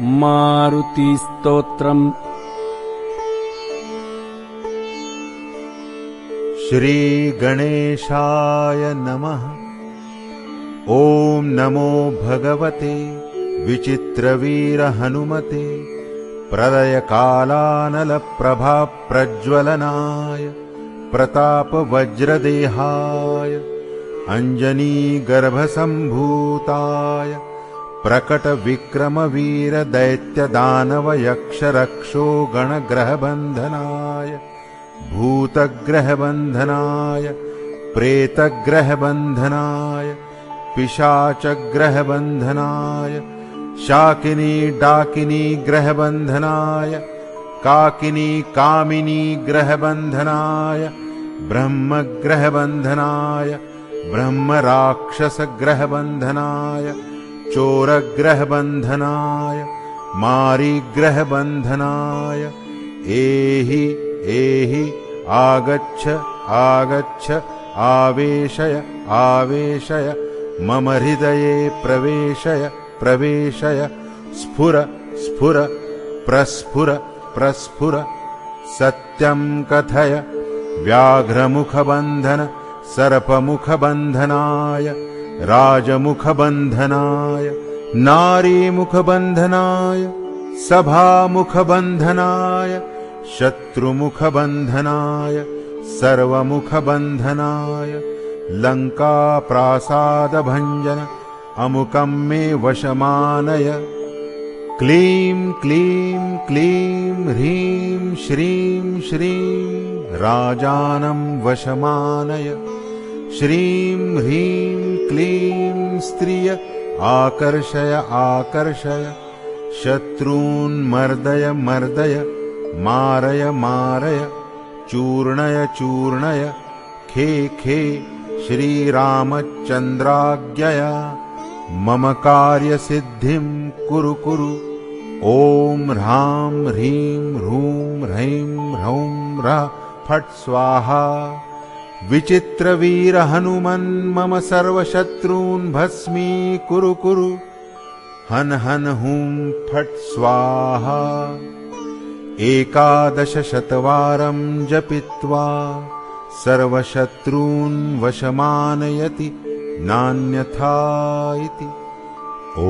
मारुतिस्तोत्रम् श्रीगणेशाय नमः। ॐ नमो भगवते विचित्रवीरहनुमते प्रलयकालानलप्रभाप्रज्वलनाय प्रतापवज्रदेहाय अञ्जनीगर्भसम्भूताय प्रकटविक्रमवीरदैत्यदानवयक्षरक्षो गणग्रहबन्धनाय भूतग्रहबन्धनाय प्रेतग्रहबन्धनाय पिशाचग्रहबन्धनाय शाकिनी डाकिनी ग्रहबन्धनाय काकिनी कामिनी ग्रहबन्धनाय ब्रह्मग्रहबन्धनाय ब्रह्मराक्षसग्रहबन्धनाय चोरग्रहबन्धनाय मारिग्रहबन्धनाय एहि एहि आगच्छ आगच्छ आवेशय आवेशय मम हृदये प्रवेशय प्रवेशय स्फुर स्फुर प्रस्फुर प्रस्फुर सत्यं कथय व्याघ्रमुखबन्धन सर्पमुखबन्धनाय राजमुखबन्धनाय नारीमुखबन्धनाय सभामुखबन्धनाय शत्रुमुखबन्धनाय सर्वमुखबन्धनाय लङ्काप्रासादभञ्जन अमुकं मे वशमानय। क्लीं क्लीं क्लीं ह्रीं श्रीं श्रीं राजानं वशमानय श्रीं ह्रीं क्लीं स्त्रिय आकर्षय आकर्षय शत्रून्मर्दय मर्दय मारय मारय चूर्णय चूर्णय खे खे श्रीरामचन्द्राज्ञया मम कार्यसिद्धिं कुरु कुरु ॐ ह्रां ह्रीं ह्रूं ह्रैं ह्रौं ह्रः फट् स्वाहा विचित्रवीरहनुमन् मम सर्वशत्रून् भस्मी कुरु कुरु। हन हन हुं फट् स्वाहा। एकादशशतवारं जपित्वा सर्वशत्रून् वशमानयति नान्यथा इति। ओ